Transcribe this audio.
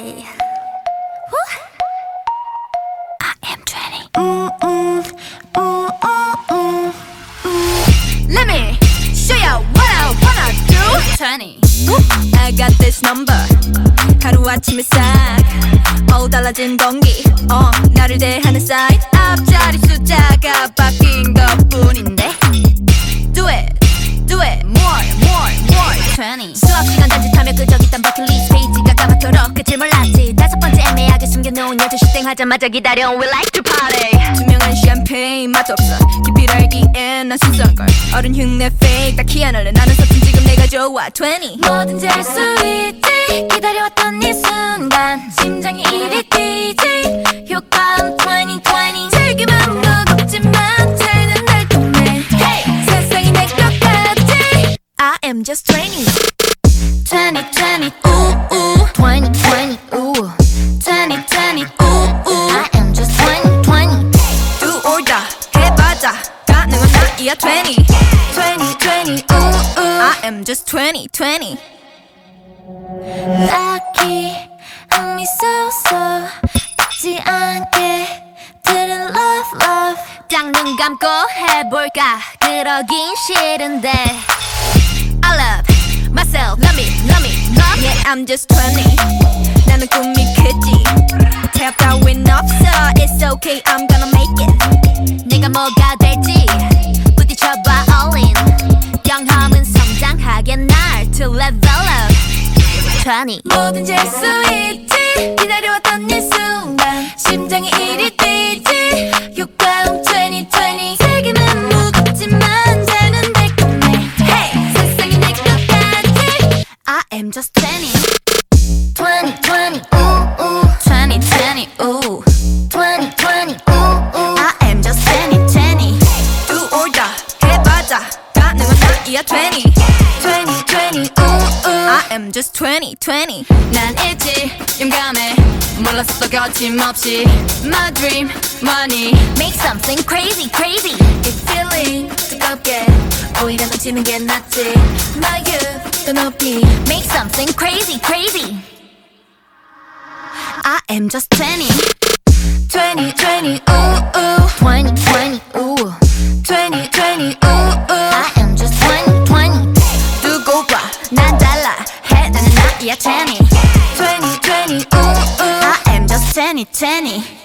party. Woo. I am 20. Mm, mm, mm, mm, mm, Let me show you what I wanna do. 20. I got this number. 하루아침에 싹 어우 달라진 공기 어 나를 대하는 사인 앞자리 숫자가 바뀐 까맣도록 끝을 몰랐지. 다섯 번째 애매하게 숨겨놓은 12시 땡 하자마자 기다려 We like to party. 투명한 샴페인 맛 없어. 깊이를 알기엔 난 순수한걸. 어른 흉내 fake 딱히 안 할래. 나는 서툰 지금 내가 좋아. 20 뭐든지 할 수 있지. 기다려왔던 이 순간 심장이 이리 뛰지. 효과음 2020 즐기면 무겁지만 재는 달콤해 hey! 세상이 내것 같지. I am just 20 2020 ooh ooh 2020 ooh 2020 ooh ooh I am just 2020 Do or die 해봐자 가능한 나이야 20 2020 ooh ooh I am just 2020 딱히 흥미 쏘쏘 있지 않게 들은 love love 짝눈 감고 해볼까 그러긴 싫은데 I love myself love me love me love Yeah I'm just 20 나는 꿈이 크지 태엽 따윈 없어 It's okay I'm gonna make it 내가 뭐가 될지 부딪혀봐 all in 경험은 성장하게 날 to level up 20 뭐든지 할 수 있지 기다려 I am just 20 2020 ooh ooh 2020 ooh 2020 ooh ooh I am just 2020 Do or die 해봐자 가능한 나이야 20 2020 ooh ooh I am just 2020 난 있지 용감해 몰랐어 거침없이 My dream money Make something crazy crazy It's feeling 뜨겁게 오히려 넘치는 게 낫지 My youth 더 높이 Make something crazy crazy I am just 20 2020 ooh ooh 2020 ooh 2020 ooh ooh I am just 2020 두고 봐난 달라 해 나는 나이야 20 2020 ooh ooh I am just 2020